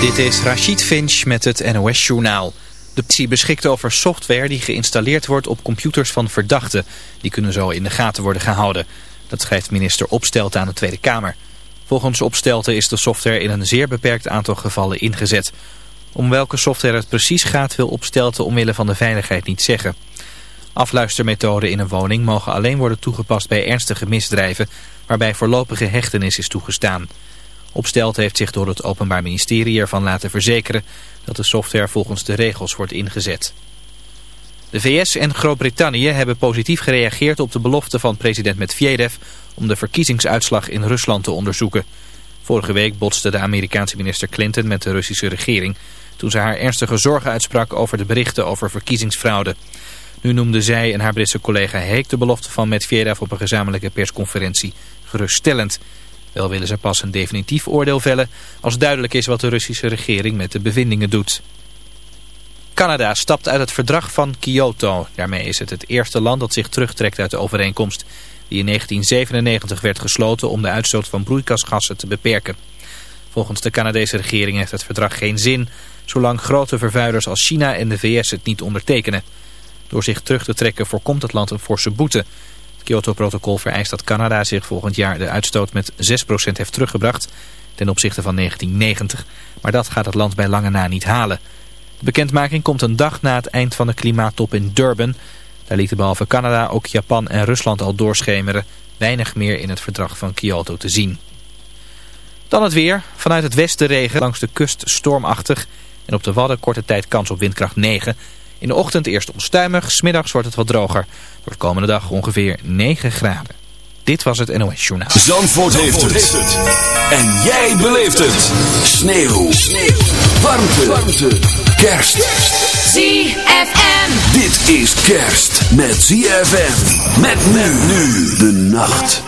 Dit is Rachid Finch met het NOS-journaal. De politie beschikt over software die geïnstalleerd wordt op computers van verdachten. Die kunnen zo in de gaten worden gehouden. Dat schrijft minister Opstelten aan de Tweede Kamer. Volgens Opstelten is de software in een zeer beperkt aantal gevallen ingezet. Om welke software het precies gaat wil Opstelten omwille van de veiligheid niet zeggen. Afluistermethoden in een woning mogen alleen worden toegepast bij ernstige misdrijven... waarbij voorlopige hechtenis is toegestaan. Opstelt heeft zich door het Openbaar Ministerie ervan laten verzekeren dat de software volgens de regels wordt ingezet. De VS en Groot-Brittannië hebben positief gereageerd op de belofte van president Medvedev om de verkiezingsuitslag in Rusland te onderzoeken. Vorige week botste de Amerikaanse minister Clinton met de Russische regering toen ze haar ernstige zorgen uitsprak over de berichten over verkiezingsfraude. Nu noemde zij en haar Britse collega Heek de belofte van Medvedev op een gezamenlijke persconferentie geruststellend. Wel willen ze pas een definitief oordeel vellen als duidelijk is wat de Russische regering met de bevindingen doet. Canada stapt uit het verdrag van Kyoto. Daarmee is het het eerste land dat zich terugtrekt uit de overeenkomst die in 1997 werd gesloten om de uitstoot van broeikasgassen te beperken. Volgens de Canadese regering heeft het verdrag geen zin zolang grote vervuilers als China en de VS het niet ondertekenen. Door zich terug te trekken voorkomt het land een forse boete. Kyoto-protocol vereist dat Canada zich volgend jaar de uitstoot met 6% heeft teruggebracht ten opzichte van 1990. Maar dat gaat het land bij lange na niet halen. De bekendmaking komt een dag na het eind van de klimaattop in Durban. Daar lieten behalve Canada ook Japan en Rusland al doorschemeren. Weinig meer in het verdrag van Kyoto te zien. Dan het weer. Vanuit het westen regen, langs de kust stormachtig. En op de Wadden korte tijd kans op windkracht 9. In de ochtend eerst onstuimig, smiddags wordt het wat droger. Door de komende dag ongeveer 9 graden. Dit was het NOS Journaal. Zandvoort, heeft, het. En jij beleeft het. Sneeuw. Sneeuw. Warmte. Warmte. Kerst. ZFM. Dit is kerst met ZFM. Met men nu de nacht.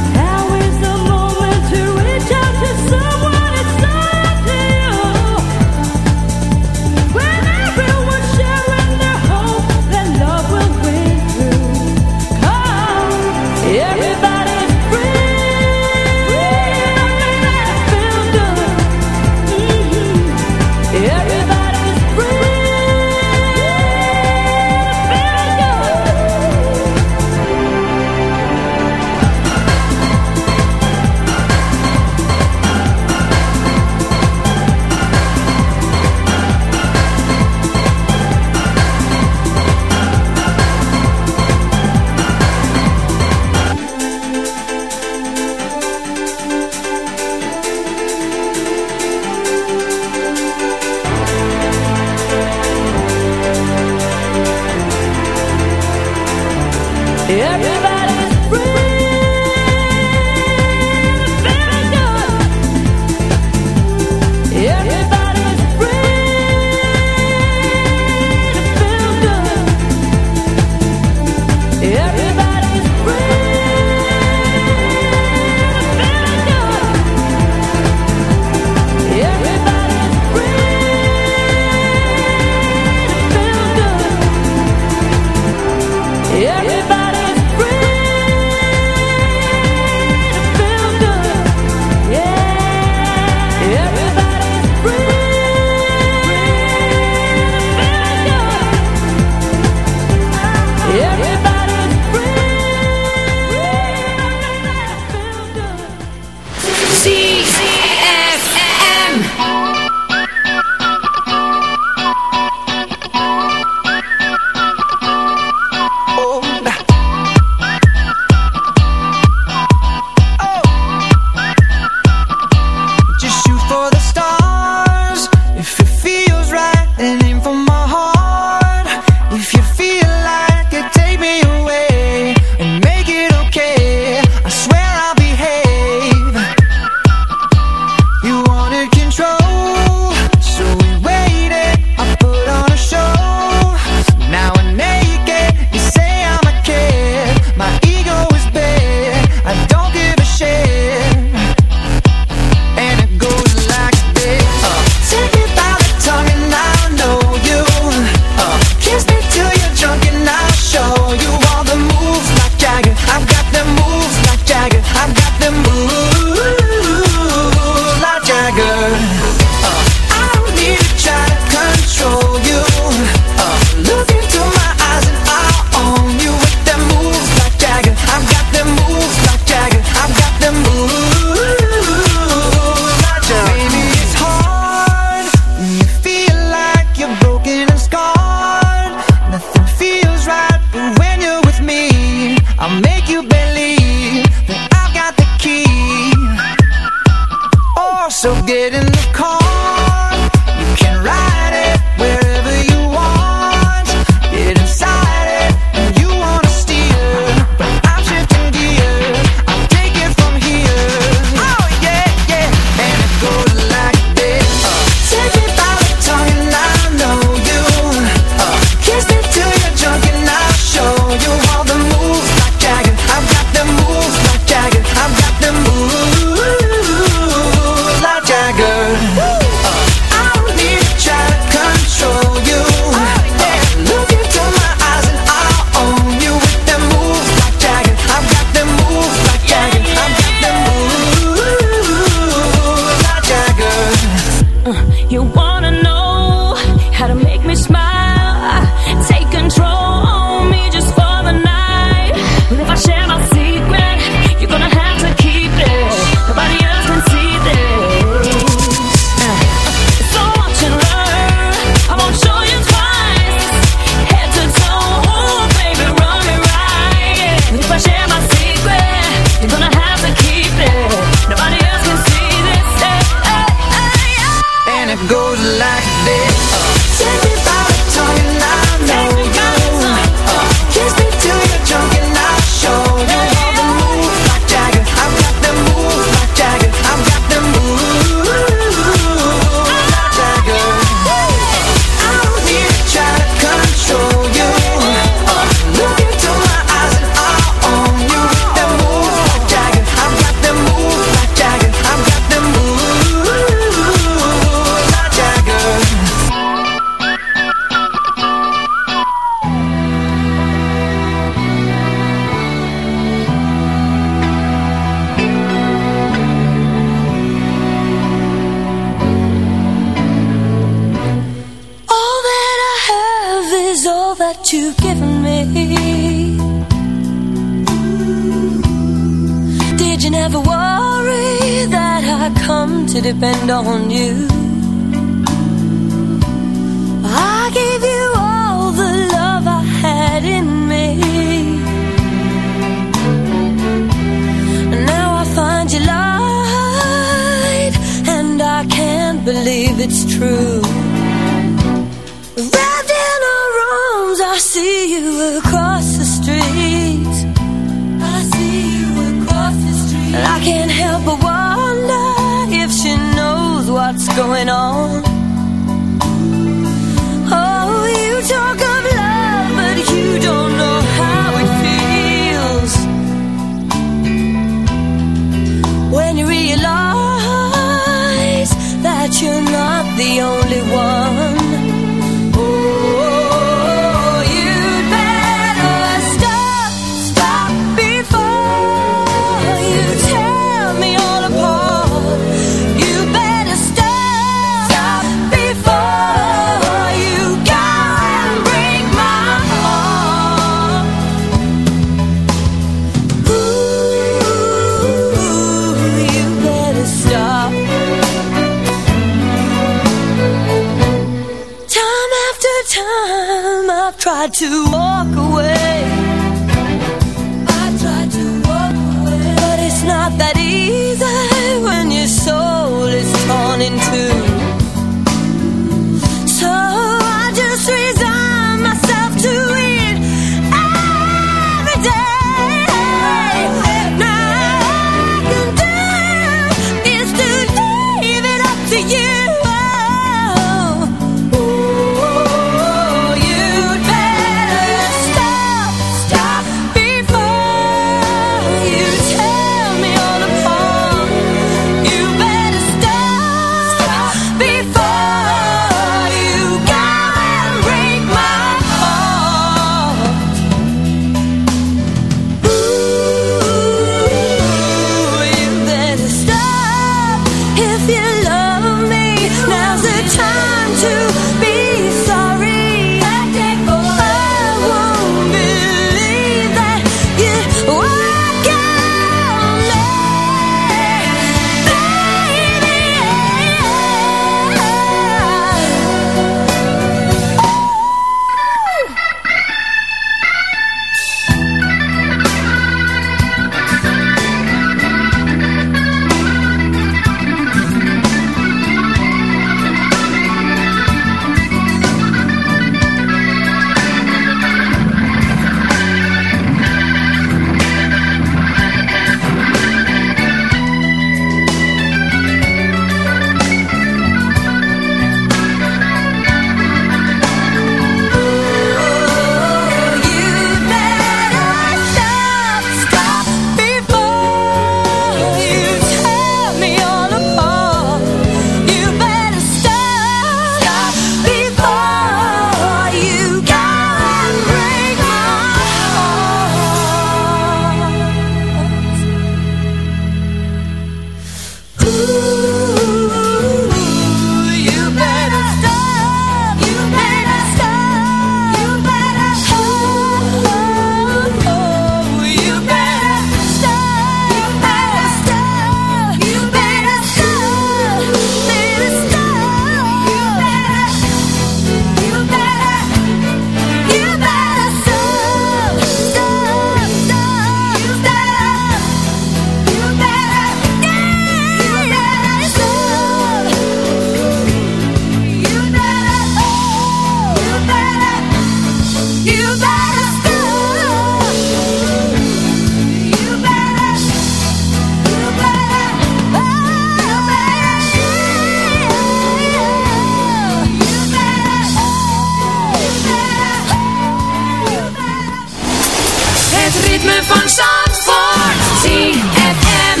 ritme van Zandvoort. ZFM.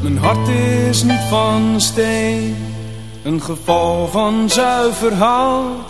Mijn hart is niet van steen, een geval van zuiver hout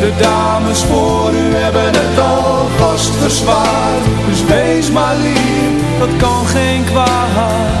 de dames voor u hebben het alvast verzwaard. Dus wees maar lief, dat kan geen kwaad.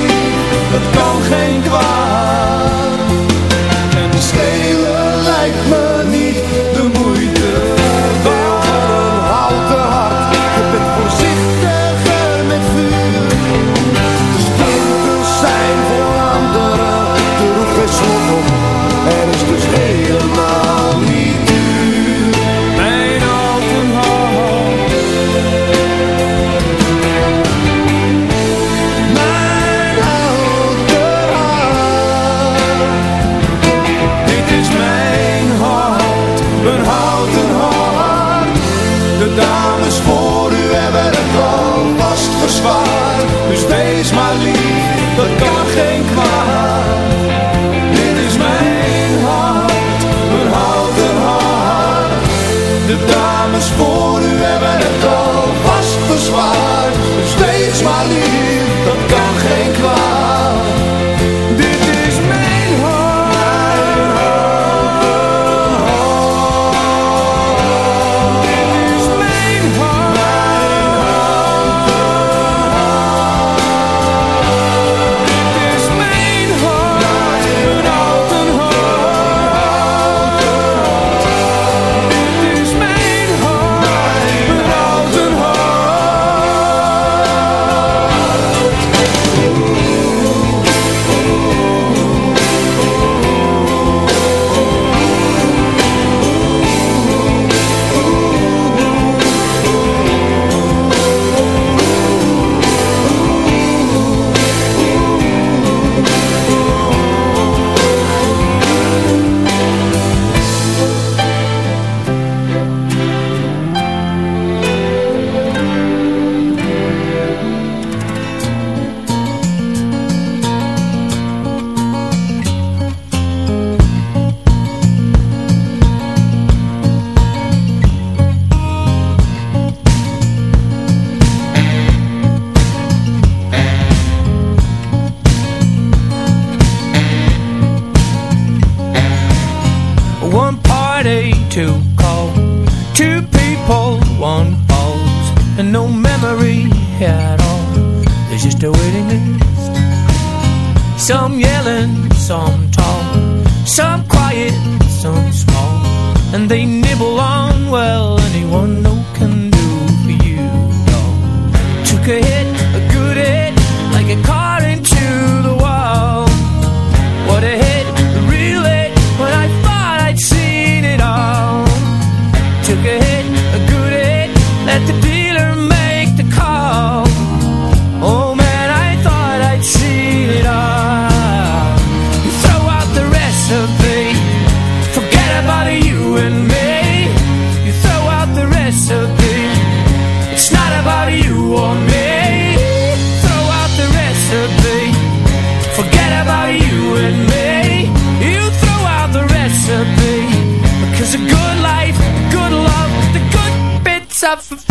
up.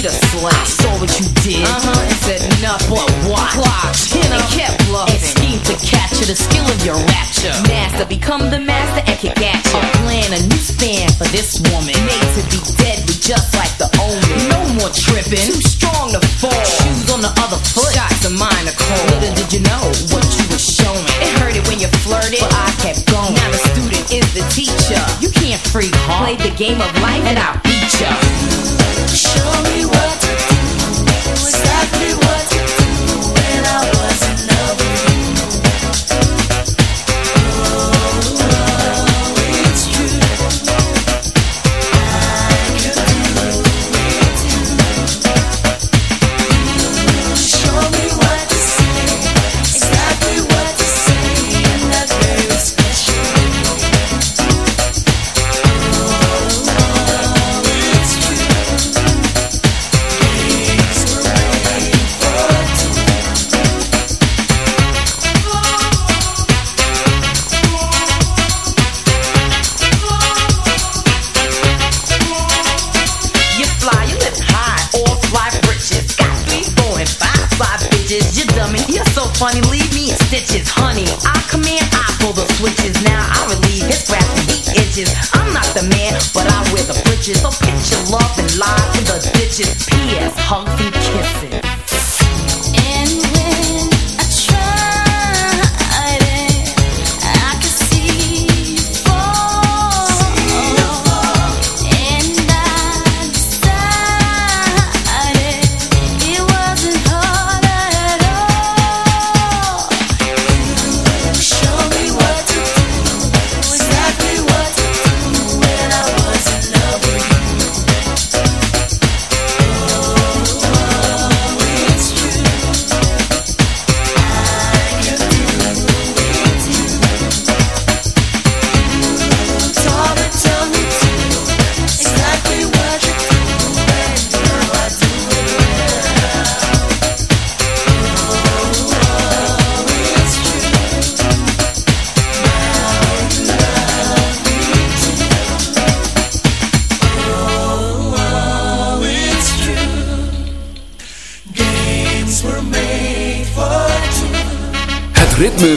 need a slave. I saw what you did uh-huh, and said nothing but what? Clock. in and kept bluffing. And schemed to capture the skill of your rapture. Master, become the master and kick at you. Plan, a new span for this woman. Made to be deadly just like the omen. No more tripping, too strong to fall. Shoes on the other foot, shots of mine are cold. Little did you know what you were showing. It hurted when you flirted, but I kept going. Now the student is the teacher. You can't freak, huh? Play the game of life and I'll beat you show me what So pitch your love and lie in the ditches. P.S. Hunky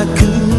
I could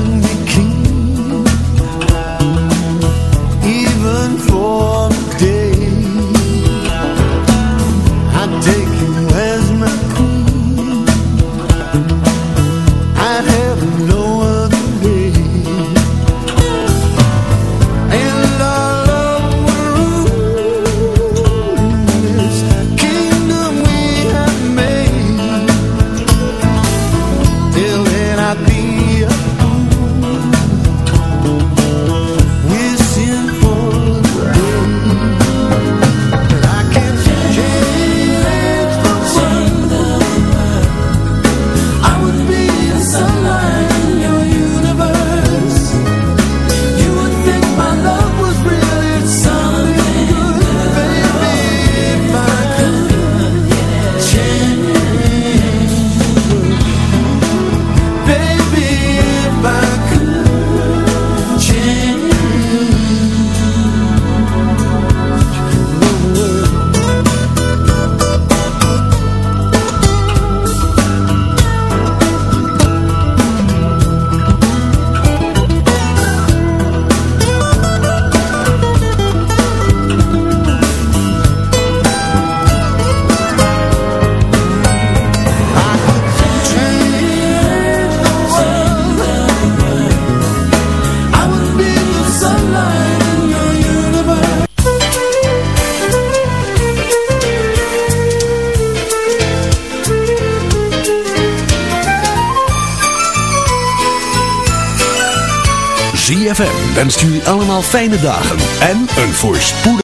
en stuur allemaal fijne dagen en een voorspoedig.